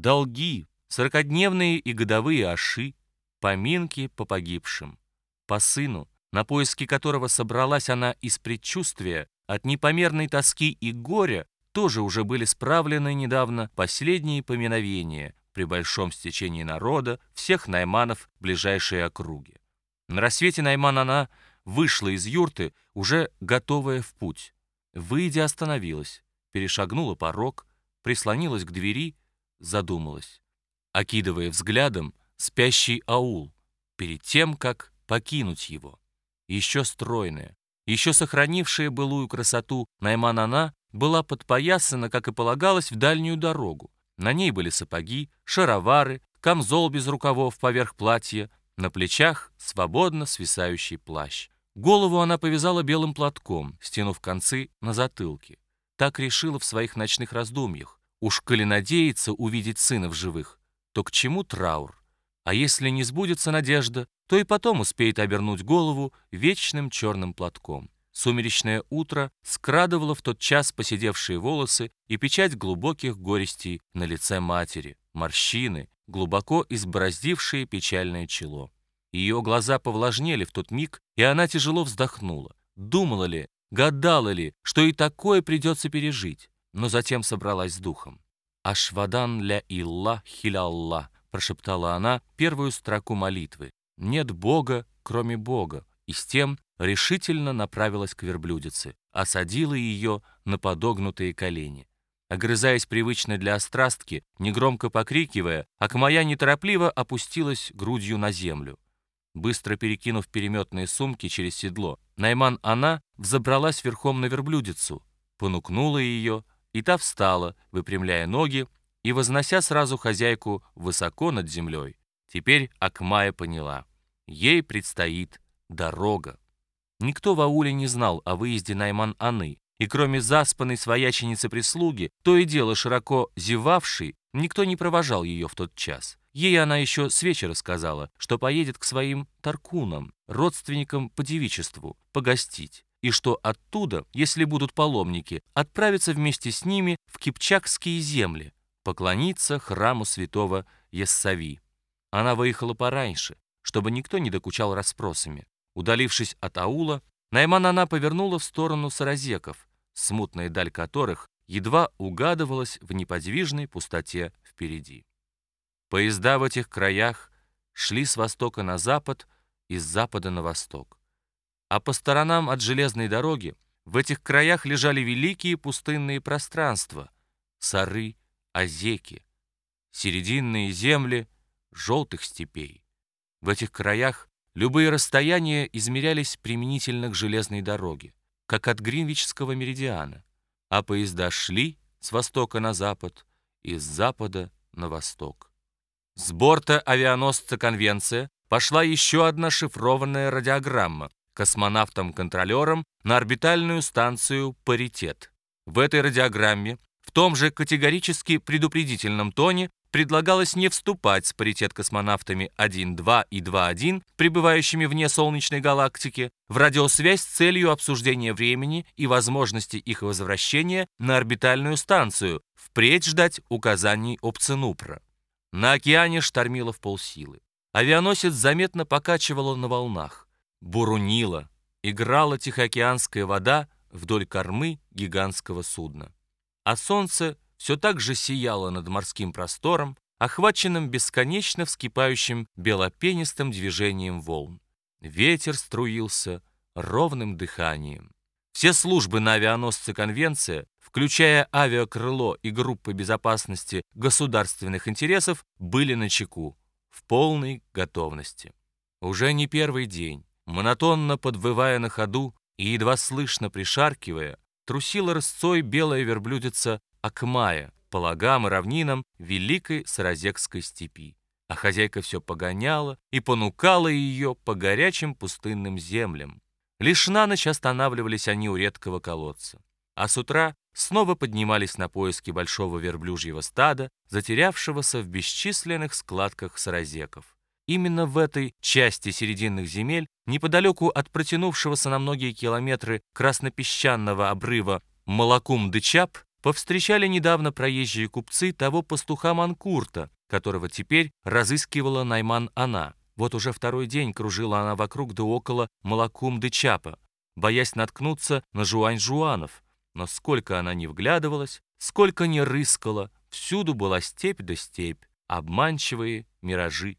долги, сорокодневные и годовые аши, поминки по погибшим, по сыну, на поиски которого собралась она из предчувствия, от непомерной тоски и горя, тоже уже были справлены недавно последние поминовения при большом стечении народа всех найманов ближайшей округи. На рассвете Найман она вышла из юрты, уже готовая в путь. Выйдя, остановилась, перешагнула порог, прислонилась к двери, задумалась, окидывая взглядом спящий аул, перед тем, как покинуть его. Еще стройная, еще сохранившая былую красоту Найман-Она была подпоясана, как и полагалось, в дальнюю дорогу. На ней были сапоги, шаровары, камзол без рукавов поверх платья, на плечах свободно свисающий плащ. Голову она повязала белым платком, стянув концы на затылке. Так решила в своих ночных раздумьях. Уж коли надеется увидеть сына в живых, то к чему траур? А если не сбудется надежда, то и потом успеет обернуть голову вечным черным платком. Сумеречное утро скрадывало в тот час поседевшие волосы и печать глубоких горестей на лице матери, морщины, глубоко избороздившие печальное чело. Ее глаза повлажнели в тот миг, и она тяжело вздохнула. Думала ли, гадала ли, что и такое придется пережить, но затем собралась с духом. «Ашвадан ля илла хилялла», прошептала она первую строку молитвы. «Нет Бога, кроме Бога», и с тем решительно направилась к верблюдице, осадила ее на подогнутые колени. Огрызаясь привычно для острастки, негромко покрикивая, Акмая неторопливо опустилась грудью на землю. Быстро перекинув переметные сумки через седло, Найман она взобралась верхом на верблюдицу, понукнула ее, и та встала, выпрямляя ноги и вознося сразу хозяйку высоко над землей. Теперь Акмая поняла. Ей предстоит дорога. Никто в ауле не знал о выезде Найман-Аны, и кроме заспанной свояченицы прислуги, то и дело широко зевавшей, никто не провожал ее в тот час. Ей она еще с вечера сказала, что поедет к своим таркунам, родственникам по девичеству, погостить, и что оттуда, если будут паломники, отправится вместе с ними в Кипчакские земли, поклониться храму святого Ессави. Она выехала пораньше, чтобы никто не докучал расспросами. Удалившись от аула, Найман она повернула в сторону саразеков, смутная даль которых едва угадывалась в неподвижной пустоте впереди. Поезда в этих краях шли с востока на запад и с запада на восток. А по сторонам от железной дороги в этих краях лежали великие пустынные пространства, сары, озеки, серединные земли желтых степей. В этих краях любые расстояния измерялись применительно к железной дороге, как от Гринвичского меридиана, а поезда шли с востока на запад и с запада на восток. С борта авианосца «Конвенция» пошла еще одна шифрованная радиограмма космонавтам-контролерам на орбитальную станцию «Паритет». В этой радиограмме в том же категорически предупредительном тоне предлагалось не вступать с паритет космонавтами 1-2 и 2-1, пребывающими вне Солнечной галактики, в радиосвязь с целью обсуждения времени и возможности их возвращения на орбитальную станцию, впредь ждать указаний Опценупра. На океане штормило в полсилы. Авианосец заметно покачивало на волнах. Бурунило. Играла тихоокеанская вода вдоль кормы гигантского судна. А солнце все так же сияло над морским простором, охваченным бесконечно вскипающим белопенистым движением волн. Ветер струился ровным дыханием. Все службы на авианосце «Конвенция» включая авиакрыло и группы безопасности государственных интересов, были на чеку, в полной готовности. Уже не первый день, монотонно подвывая на ходу и едва слышно пришаркивая, трусила рысцой белая верблюдица Акмая по лагам и равнинам великой Саразекской степи. А хозяйка все погоняла и понукала ее по горячим пустынным землям. Лишь на ночь останавливались они у редкого колодца. А с утра снова поднимались на поиски большого верблюжьего стада, затерявшегося в бесчисленных складках саразеков. Именно в этой части серединных земель, неподалеку от протянувшегося на многие километры краснопесчаного обрыва Малакум-Дычап, Повстречали недавно проезжие купцы того пастуха Манкурта, которого теперь разыскивала Найман она. Вот уже второй день кружила она вокруг да около Малакум-де-Чапа, боясь наткнуться на Жуань-Жуанов. Но сколько она не вглядывалась, сколько не рыскала, всюду была степь да степь, обманчивые миражи.